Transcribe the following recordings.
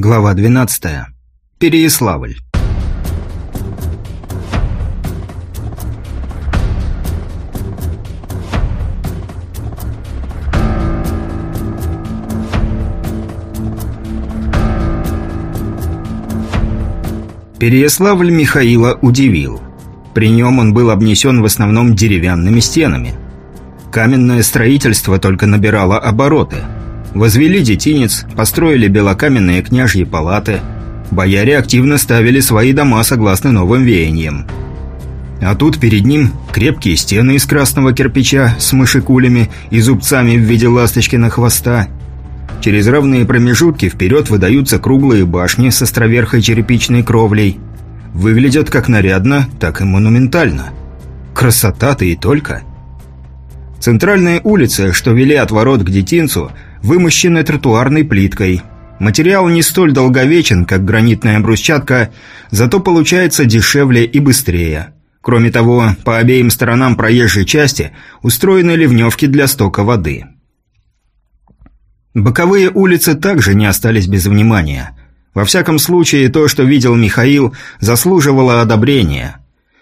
Глава 12. Переяславль. Переяславль Михаила удивил. При нем он был обнесен в основном деревянными стенами. Каменное строительство только набирало обороты – Возвели детинец, построили белокаменные княжьи палаты. Бояре активно ставили свои дома согласно новым веяниям. А тут перед ним крепкие стены из красного кирпича с мышекулями и зубцами в виде ласточкина хвоста. Через равные промежутки вперед выдаются круглые башни с островерхой черепичной кровлей. Выглядят как нарядно, так и монументально. Красота-то и только. Центральные улицы, что вели от ворот к детинцу – вымощены тротуарной плиткой. Материал не столь долговечен, как гранитная брусчатка, зато получается дешевле и быстрее. Кроме того, по обеим сторонам проезжей части устроены ливневки для стока воды. Боковые улицы также не остались без внимания. Во всяком случае, то, что видел Михаил, заслуживало одобрения.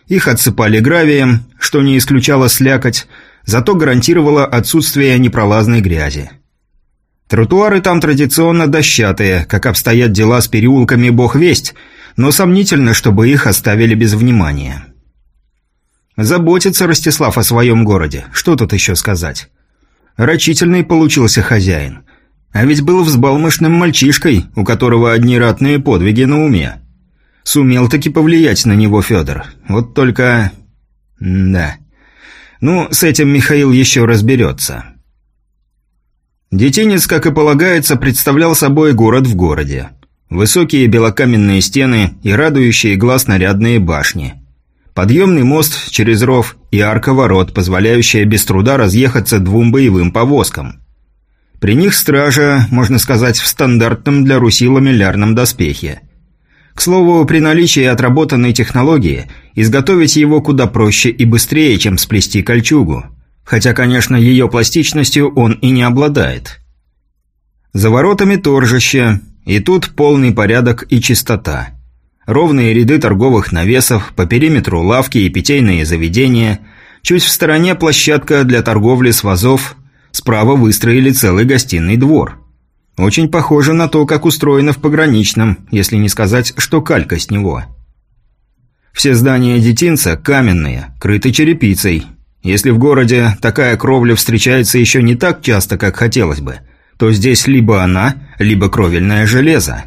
Их отсыпали гравием, что не исключало слякоть, зато гарантировало отсутствие непролазной грязи. Тротуары там традиционно дощатые, как обстоят дела с переулками бог весть, но сомнительно, чтобы их оставили без внимания. Заботится Ростислав о своем городе, что тут еще сказать. Рачительный получился хозяин. А ведь был взбалмошным мальчишкой, у которого одни ратные подвиги на уме. Сумел таки повлиять на него Федор. Вот только... да. Ну, с этим Михаил еще разберется. Детинец, как и полагается, представлял собой город в городе. Высокие белокаменные стены и радующие глаз нарядные башни. Подъемный мост через ров и арка ворот, позволяющая без труда разъехаться двум боевым повозкам. При них стража, можно сказать, в стандартном для Руси ламеллярном доспехе. К слову, при наличии отработанной технологии, изготовить его куда проще и быстрее, чем сплести кольчугу – хотя, конечно, ее пластичностью он и не обладает. За воротами торжище, и тут полный порядок и чистота. Ровные ряды торговых навесов, по периметру лавки и питейные заведения, чуть в стороне площадка для торговли с вазов, справа выстроили целый гостиный двор. Очень похоже на то, как устроено в пограничном, если не сказать, что калька с него. Все здания детинца каменные, крыты черепицей, если в городе такая кровля встречается еще не так часто, как хотелось бы, то здесь либо она, либо кровельное железо.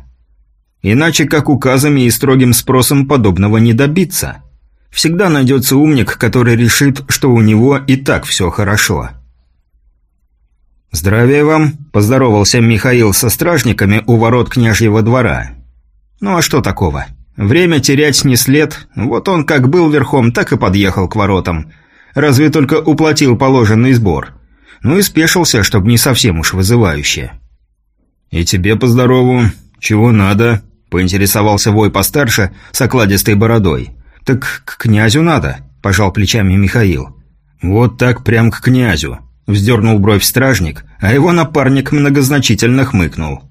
Иначе как указами и строгим спросом подобного не добиться. Всегда найдется умник, который решит, что у него и так все хорошо. «Здравия вам», – поздоровался Михаил со стражниками у ворот княжьего двора. «Ну а что такого? Время терять не след, вот он как был верхом, так и подъехал к воротам, Разве только уплатил положенный сбор. Ну и спешился, чтобы не совсем уж вызывающе. «И тебе поздорову. Чего надо?» – поинтересовался вой постарше с окладистой бородой. «Так к князю надо», – пожал плечами Михаил. «Вот так прям к князю», – вздернул бровь стражник, а его напарник многозначительно хмыкнул.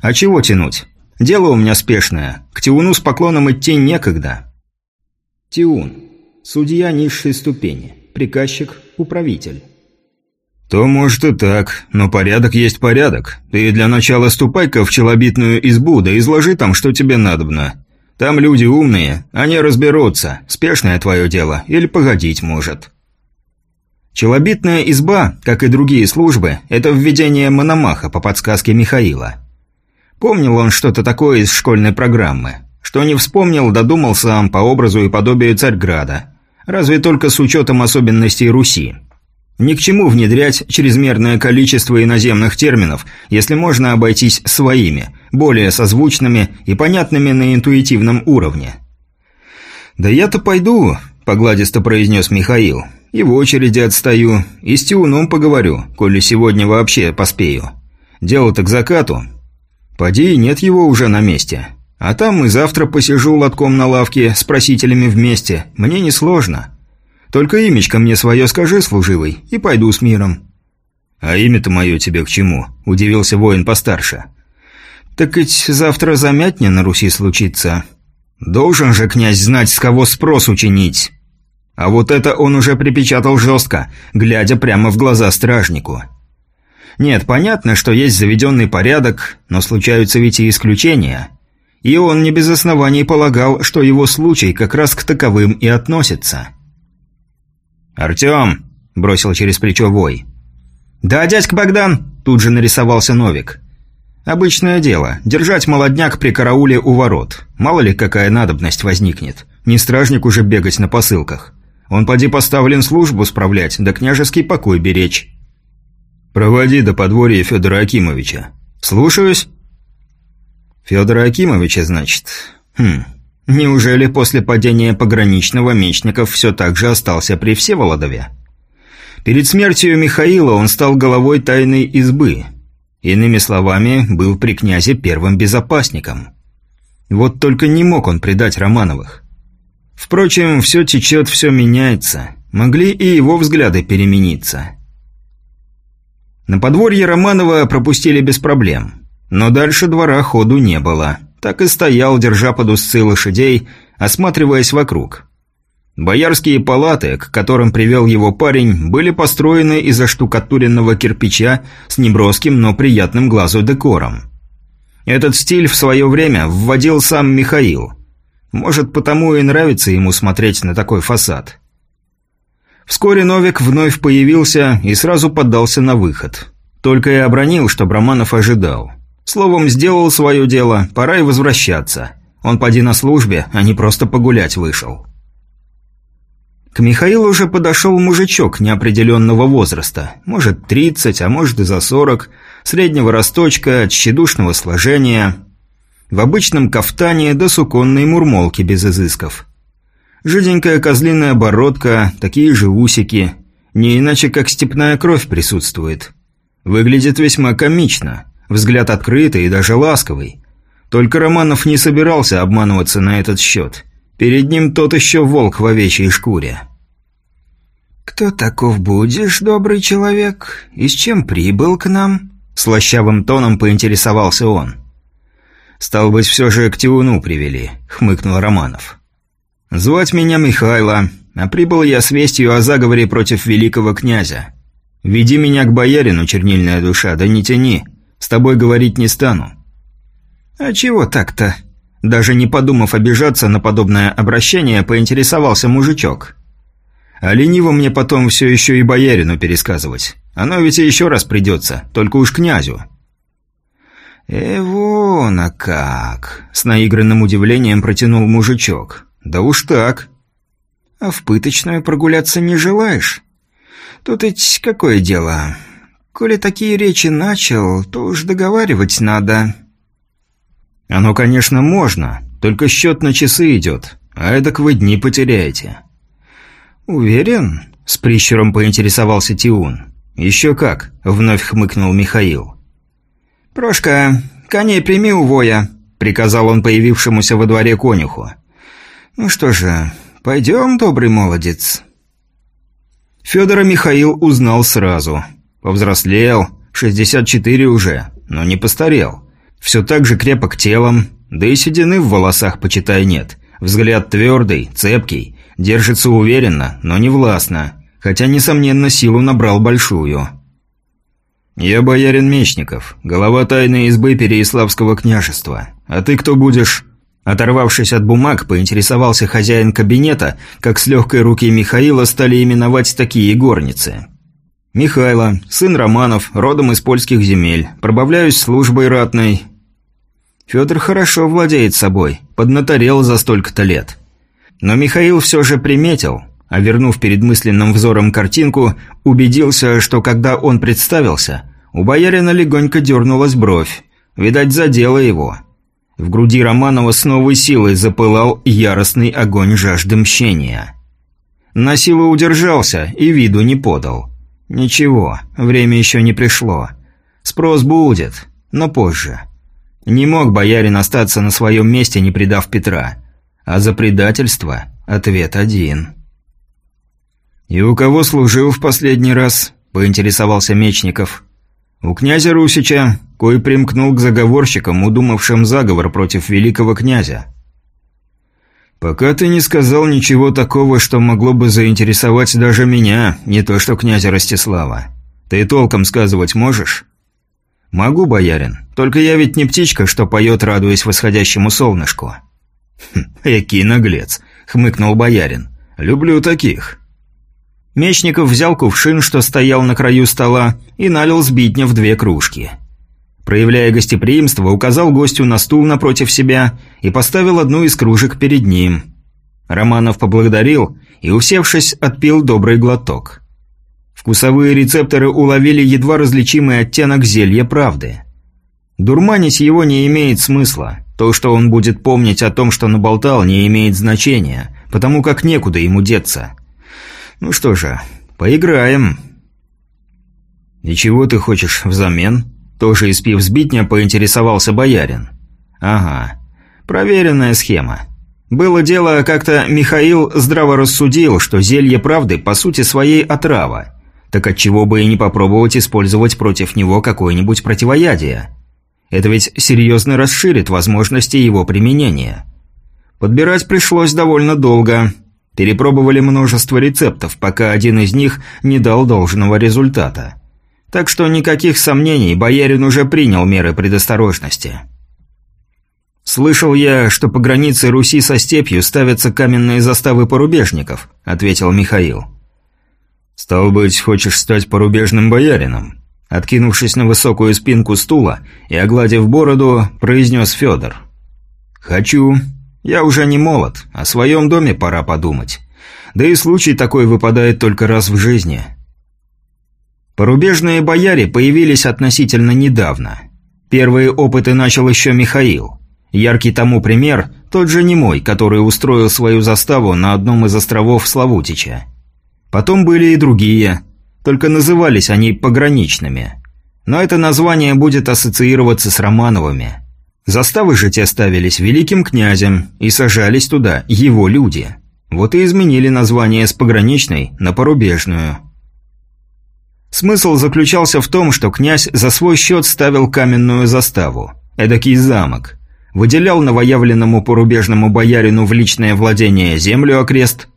«А чего тянуть? Дело у меня спешное. К Тиуну с поклоном идти некогда». Тиун. Судья низшей ступени. Приказчик – управитель. «То, может, и так, но порядок есть порядок. Ты для начала ступай-ка в челобитную избу, да изложи там, что тебе надобно. Там люди умные, они разберутся, спешное твое дело или погодить может». Челобитная изба, как и другие службы, это введение Мономаха по подсказке Михаила. Помнил он что-то такое из школьной программы. Что не вспомнил, додумал сам по образу и подобию Царьграда. Разве только с учетом особенностей Руси. Ни к чему внедрять чрезмерное количество иноземных терминов, если можно обойтись своими, более созвучными и понятными на интуитивном уровне. «Да я-то пойду», – погладисто произнес Михаил. «И в очереди отстаю, и с Тиуном поговорю, коли сегодня вообще поспею. Дело-то к закату. Поди, нет его уже на месте. А там и завтра посижу лотком на лавке с просителями вместе. Мне несложно. Только имечко мне свое скажи, служивый, и пойду с миром». «А имя-то мое тебе к чему?» – удивился воин постарше. «Так ведь завтра замятня на Руси случится. Должен же князь знать, с кого спрос учинить». А вот это он уже припечатал жестко, глядя прямо в глаза стражнику. Нет, понятно, что есть заведенный порядок, но случаются ведь и исключения. И он не без оснований полагал, что его случай как раз к таковым и относится. «Артем!» – бросил через плечо Вой. «Да, дядька Богдан!» – тут же нарисовался Новик. «Обычное дело – держать молодняк при карауле у ворот. Мало ли какая надобность возникнет. Не стражник уже бегать на посылках. Он поди поставлен службу справлять, да княжеский покой беречь». «Проводи до подворья Федора Акимовича». «Слушаюсь». «Федора Акимовича, значит? Хм, неужели после падения пограничного Мечников все так же остался при Всеволодове?» Перед смертью Михаила он стал головой тайной избы. Иными словами, был при князе первым безопасником. Вот только не мог он предать Романовых. Впрочем, все течет, все меняется. Могли и его взгляды перемениться. На подворье Романова пропустили без проблем. Но дальше двора ходу не было. Так и стоял, держа под узцы лошадей, осматриваясь вокруг. Боярские палаты, к которым привел его парень, были построены из оштукатуренного кирпича с неброским, но приятным глазу декором. Этот стиль в свое время вводил сам Михаил. Может, потому и нравится ему смотреть на такой фасад. Вскоре Новик вновь появился и сразу поддался на выход. Только и обронил, что Браманов ожидал. Словом, сделал свое дело, пора и возвращаться. Он поди на службе, а не просто погулять вышел. К Михаилу уже подошел мужичок неопределенного возраста, может 30, а может и за 40, среднего росточка, тщедушного сложения, в обычном кафтане до суконной мурмолки без изысков. Жиденькая козлиная бородка, такие же усики. Не иначе, как степная кровь присутствует. Выглядит весьма комично. Взгляд открытый и даже ласковый. Только Романов не собирался обманываться на этот счет. Перед ним тот еще волк в овечьей шкуре. «Кто таков будешь, добрый человек? И с чем прибыл к нам?» Слащавым тоном поинтересовался он. «Стал быть, все же к Тиуну привели», — хмыкнул Романов. «Звать меня Михайло, а прибыл я с вестью о заговоре против великого князя. Веди меня к боярину, чернильная душа, да не тяни, тобой говорить не стану». «А чего так-то?» Даже не подумав обижаться на подобное обращение, поинтересовался мужичок. «А лениво мне потом все еще и боярину пересказывать. Оно ведь и еще раз придется, только уж князю». «Э, вон, а как!» — с наигранным удивлением протянул мужичок. «Да уж так». «А в пыточную прогуляться не желаешь? Тут ведь какое дело? Коли такие речи начал, то уж договаривать надо». «Оно, конечно, можно, только счет на часы идет, а эдак вы дни потеряете». «Уверен?» — с прищуром поинтересовался Тиун. «Еще как», — вновь хмыкнул Михаил. «Прошка, коней прими у воя», — приказал он появившемуся во дворе конюху. «Ну что же, пойдем, добрый молодец». Федора Михаил узнал сразу. Повзрослел, 64 уже, но не постарел. Все так же крепок телом, да и седины в волосах, почитай, нет. Взгляд твердый, цепкий, держится уверенно, но не властно, хотя, несомненно, силу набрал большую. «Я боярин Мечников, голова тайной избы Переяславского княжества. А ты кто будешь?» Оторвавшись от бумаг, поинтересовался хозяин кабинета, как с легкой руки Михаила стали именовать такие горницы. «Михайло, сын Романов, родом из польских земель. Пробавляюсь службой ратной». Федор хорошо владеет собой, поднаторел за столько-то лет. Но Михаил все же приметил, а вернув перед мысленным взором картинку, убедился, что когда он представился, у боярина легонько дернулась бровь. Видать, задело его. В груди Романова с новой силой запылал яростный огонь жажды мщения. На силу удержался и виду не подал. Ничего, время еще не пришло. Спрос будет, но позже. Не мог боярин остаться на своем месте, не предав Петра. А за предательство ответ один. «И у кого служил в последний раз?» – поинтересовался Мечников. У князя Русича, кой примкнул к заговорщикам, удумавшим заговор против великого князя. «Пока ты не сказал ничего такого, что могло бы заинтересовать даже меня, не то что князя Ростислава. Ты толком сказывать можешь?» «Могу, боярин. Только я ведь не птичка, что поет, радуясь восходящему солнышку». «Хм, «Экий наглец», — хмыкнул боярин. «Люблю таких». Мечников взял кувшин, что стоял на краю стола, и налил сбитня в две кружки. Проявляя гостеприимство, указал гостю на стул напротив себя и поставил одну из кружек перед ним. Романов поблагодарил и, усевшись, отпил добрый глоток. Вкусовые рецепторы уловили едва различимый оттенок зелья правды. Дурманить его не имеет смысла. То, что он будет помнить о том, что наболтал, не имеет значения, потому как некуда ему деться – ну что же, поиграем. И чего ты хочешь взамен? Тоже испив сбитня, поинтересовался боярин. Ага, проверенная схема. Было дело, как-то Михаил здраво рассудил, что зелье правды по сути своей отрава. Так отчего бы и не попробовать использовать против него какое-нибудь противоядие? Это ведь серьезно расширит возможности его применения. Подбирать пришлось довольно долго, Перепробовали множество рецептов, пока один из них не дал должного результата. Так что никаких сомнений, боярин уже принял меры предосторожности. «Слышал я, что по границе Руси со степью ставятся каменные заставы порубежников», — ответил Михаил. «Стал быть, хочешь стать порубежным боярином?» Откинувшись на высокую спинку стула и огладив бороду, произнес Федор. «Хочу. Я уже не молод, о своем доме пора подумать. Да и случай такой выпадает только раз в жизни. Порубежные бояре появились относительно недавно. Первые опыты начал еще Михаил. Яркий тому пример – тот же Немой, который устроил свою заставу на одном из островов Славутича. Потом были и другие, только назывались они пограничными. Но это название будет ассоциироваться с Романовыми – Заставы же те ставились великим князем и сажались туда его люди. Вот и изменили название с пограничной на порубежную. Смысл заключался в том, что князь за свой счет ставил каменную заставу, эдакий замок, выделял новоявленному порубежному боярину в личное владение землю окрест,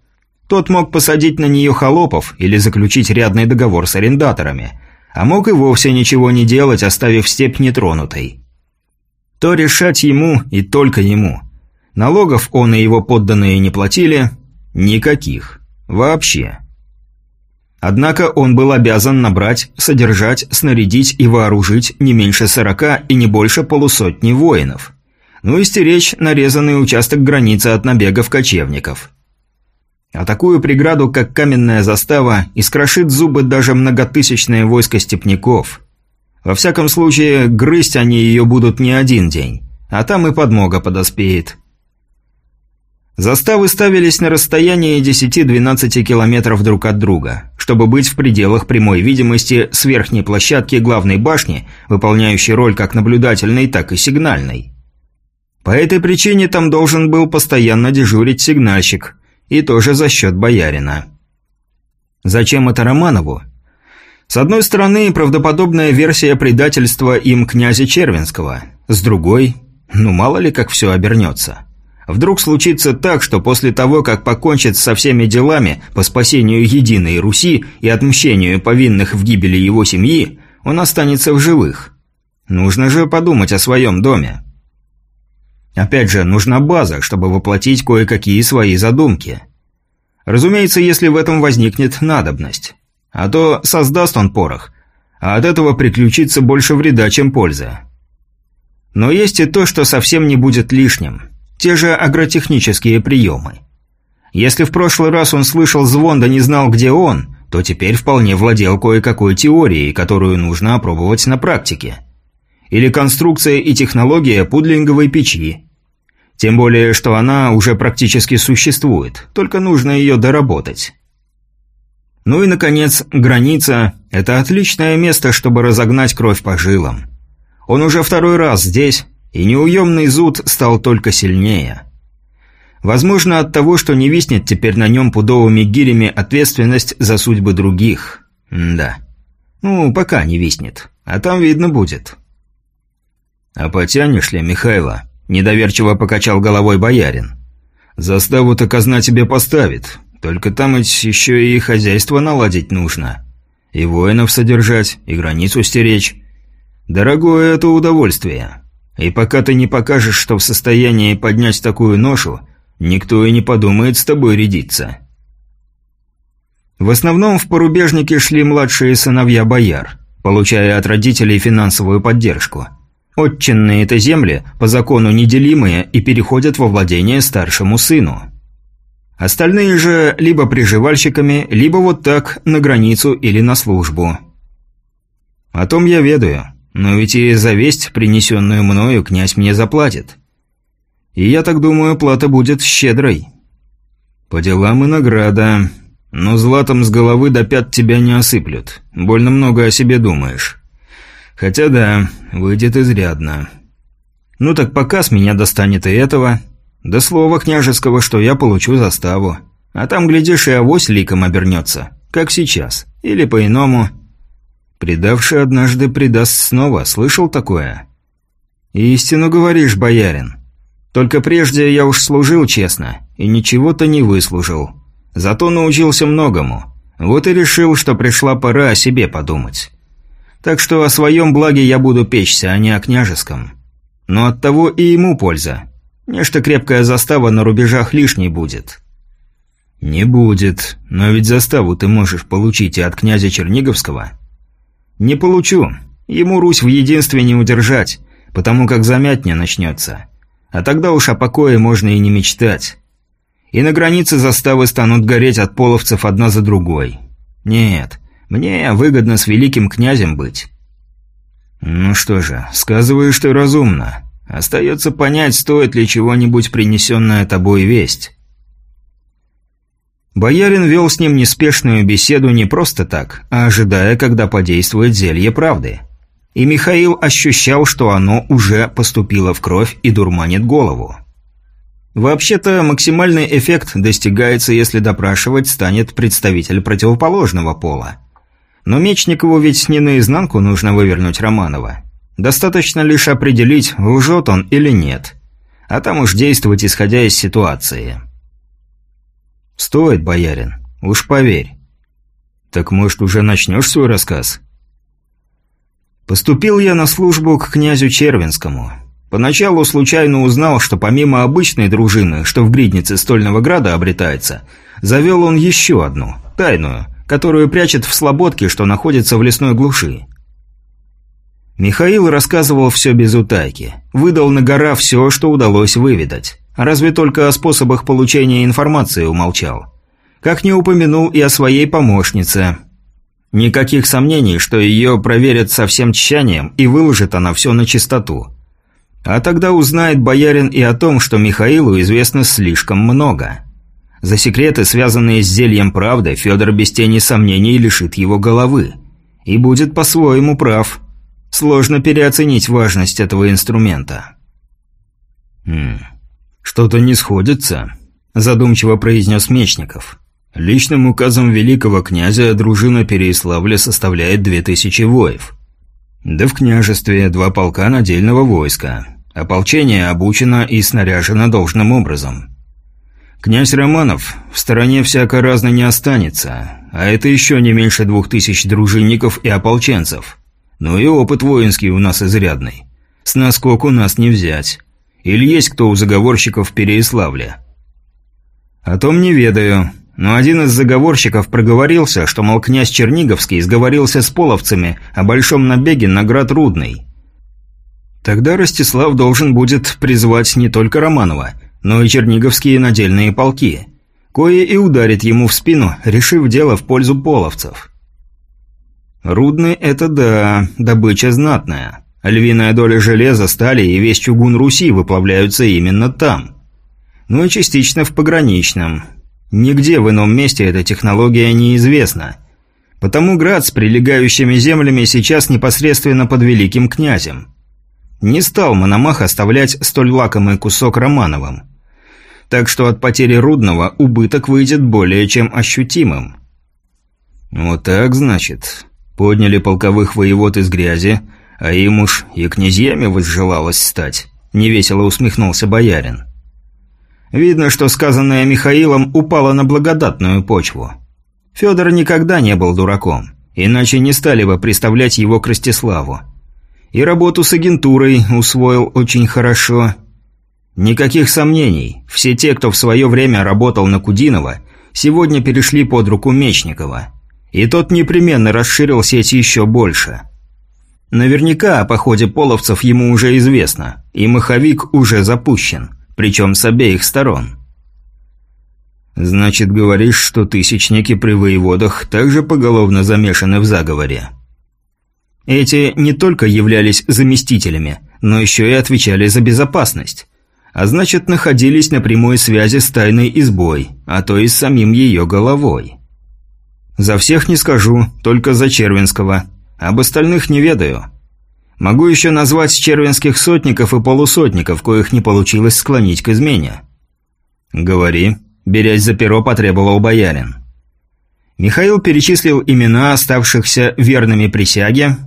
тот мог посадить на нее холопов или заключить рядный договор с арендаторами, а мог и вовсе ничего не делать, оставив степь нетронутой то решать ему и только ему. Налогов он и его подданные не платили. Никаких. Вообще. Однако он был обязан набрать, содержать, снарядить и вооружить не меньше сорока и не больше полусотни воинов. Ну и стеречь нарезанный участок границы от набегов кочевников. А такую преграду, как каменная застава, искрошит зубы даже многотысячное войско степняков – во всяком случае, грызть они ее будут не один день, а там и подмога подоспеет. Заставы ставились на расстоянии 10-12 километров друг от друга, чтобы быть в пределах прямой видимости с верхней площадки главной башни, выполняющей роль как наблюдательной, так и сигнальной. По этой причине там должен был постоянно дежурить сигнальщик, и тоже за счет боярина. Зачем это Романову? С одной стороны, правдоподобная версия предательства им князя Червинского. С другой, ну мало ли как все обернется. Вдруг случится так, что после того, как покончит со всеми делами по спасению единой Руси и отмщению повинных в гибели его семьи, он останется в живых. Нужно же подумать о своем доме. Опять же, нужна база, чтобы воплотить кое-какие свои задумки. Разумеется, если в этом возникнет надобность. А то создаст он порох, а от этого приключится больше вреда, чем польза. Но есть и то, что совсем не будет лишним. Те же агротехнические приемы. Если в прошлый раз он слышал звон да не знал, где он, то теперь вполне владел кое-какой теорией, которую нужно опробовать на практике. Или конструкция и технология пудлинговой печи. Тем более, что она уже практически существует, только нужно ее доработать. Ну и, наконец, граница – это отличное место, чтобы разогнать кровь по жилам. Он уже второй раз здесь, и неуемный зуд стал только сильнее. Возможно, от того, что не виснет теперь на нем пудовыми гирями ответственность за судьбы других. М да. Ну, пока не виснет. А там видно будет». «А потянешь ли, Михайло?» – недоверчиво покачал головой боярин. «Заставу-то казна тебе поставит, только там ведь еще и хозяйство наладить нужно. И воинов содержать, и границу стеречь. Дорогое это удовольствие. И пока ты не покажешь, что в состоянии поднять такую ношу, никто и не подумает с тобой рядиться». В основном в порубежнике шли младшие сыновья бояр, получая от родителей финансовую поддержку. Отчинные это земли по закону неделимые и переходят во владение старшему сыну. Остальные же либо приживальщиками, либо вот так на границу или на службу. О том я ведаю, но ведь и за весть, принесенную мною, князь мне заплатит. И я так думаю, плата будет щедрой. По делам и награда. Но златом с головы до пят тебя не осыплют. Больно много о себе думаешь. Хотя да, выйдет изрядно. Ну так пока с меня достанет и этого. Да слова княжеского, что я получу заставу. А там, глядишь, и авось ликом обернется. Как сейчас. Или по-иному. Предавший однажды предаст снова. Слышал такое? Истину говоришь, боярин. Только прежде я уж служил честно. И ничего-то не выслужил. Зато научился многому. Вот и решил, что пришла пора о себе подумать. Так что о своем благе я буду печься, а не о княжеском. Но от того и ему польза. Нечто крепкая застава на рубежах лишней будет. Не будет, но ведь заставу ты можешь получить и от князя Черниговского. Не получу. Ему Русь в единстве не удержать, потому как замятня начнется. А тогда уж о покое можно и не мечтать. И на границе заставы станут гореть от половцев одна за другой. Нет, мне выгодно с великим князем быть». «Ну что же, сказываешь ты разумно. Остается понять, стоит ли чего-нибудь принесенная тобой весть». Боярин вел с ним неспешную беседу не просто так, а ожидая, когда подействует зелье правды. И Михаил ощущал, что оно уже поступило в кровь и дурманит голову. Вообще-то, максимальный эффект достигается, если допрашивать станет представитель противоположного пола. Но Мечникову ведь не наизнанку нужно вывернуть Романова. Достаточно лишь определить, лжет он или нет. А там уж действовать, исходя из ситуации. «Стоит, боярин. Уж поверь». «Так, может, уже начнешь свой рассказ?» Поступил я на службу к князю Червинскому. Поначалу случайно узнал, что помимо обычной дружины, что в гриднице Стольного Града обретается, завел он еще одну, тайную, которую прячет в слободке, что находится в лесной глуши. Михаил рассказывал все без утайки. Выдал на гора все, что удалось выведать. Разве только о способах получения информации умолчал. Как не упомянул и о своей помощнице. Никаких сомнений, что ее проверят со всем тщанием и выложит она все на чистоту. А тогда узнает боярин и о том, что Михаилу известно слишком много. За секреты, связанные с зельем правды, Федор без тени сомнений лишит его головы. И будет по-своему прав. Сложно переоценить важность этого инструмента. «Хм, что-то не сходится», – задумчиво произнес Мечников. «Личным указом великого князя дружина Переиславля составляет две тысячи воев. Да в княжестве два полка надельного войска. Ополчение обучено и снаряжено должным образом». Князь Романов в стороне всяко разно не останется, а это еще не меньше двух тысяч дружинников и ополченцев. Ну и опыт воинский у нас изрядный. С наскок у нас не взять. Или есть кто у заговорщиков в Переяславле? О том не ведаю, но один из заговорщиков проговорился, что, мол, князь Черниговский сговорился с половцами о большом набеге на град Рудный. Тогда Ростислав должен будет призвать не только Романова – но и черниговские надельные полки. Кое и ударит ему в спину, решив дело в пользу половцев. Рудный – это да, добыча знатная. Львиная доля железа, стали и весь чугун Руси выплавляются именно там. Ну и частично в пограничном. Нигде в ином месте эта технология неизвестна. Потому град с прилегающими землями сейчас непосредственно под великим князем. Не стал Мономах оставлять столь лакомый кусок Романовым так что от потери Рудного убыток выйдет более чем ощутимым. Вот так, значит. Подняли полковых воевод из грязи, а им уж и князьями возжелалось стать. Невесело усмехнулся боярин. Видно, что сказанное Михаилом упало на благодатную почву. Федор никогда не был дураком, иначе не стали бы представлять его к Ростиславу. И работу с агентурой усвоил очень хорошо. Никаких сомнений, все те, кто в свое время работал на Кудинова, сегодня перешли под руку Мечникова. И тот непременно расширил сеть еще больше. Наверняка о походе половцев ему уже известно, и маховик уже запущен, причем с обеих сторон. «Значит, говоришь, что тысячники при воеводах также поголовно замешаны в заговоре?» Эти не только являлись заместителями, но еще и отвечали за безопасность. А значит, находились на прямой связи с тайной избой, а то и с самим ее головой. За всех не скажу, только за Червинского. Об остальных не ведаю. Могу еще назвать червинских сотников и полусотников, коих не получилось склонить к измене. «Говори», – берясь за перо, потребовал боярин. Михаил перечислил имена оставшихся верными присяге,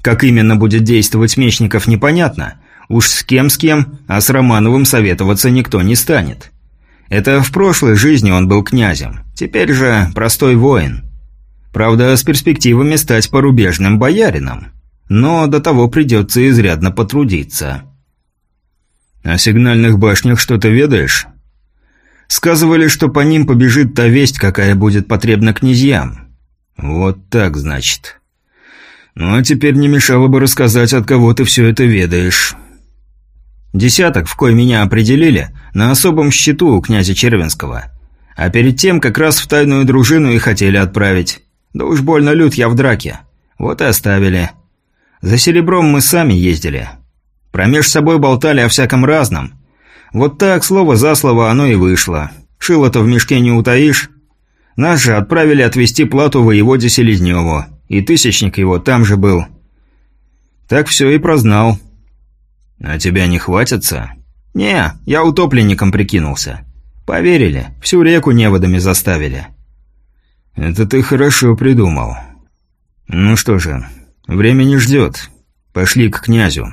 как именно будет действовать Мечников, непонятно. Уж с кем с кем, а с Романовым советоваться никто не станет. Это в прошлой жизни он был князем, теперь же простой воин. Правда, с перспективами стать порубежным боярином. Но до того придется изрядно потрудиться. «О сигнальных башнях что-то ведаешь?» «Сказывали, что по ним побежит та весть, какая будет потребна князьям». «Вот так, значит». Ну а теперь не мешало бы рассказать, от кого ты все это ведаешь. Десяток, в кой меня определили, на особом счету у князя Червенского. А перед тем как раз в тайную дружину и хотели отправить. Да уж больно лют я в драке. Вот и оставили. За серебром мы сами ездили. Промеж собой болтали о всяком разном. Вот так, слово за слово, оно и вышло. Шило-то в мешке не утаишь. Нас же отправили отвезти плату воеводе Селезневу и тысячник его там же был. Так все и прознал. А тебя не хватится? Не, я утопленником прикинулся. Поверили, всю реку неводами заставили. Это ты хорошо придумал. Ну что же, время не ждет. Пошли к князю.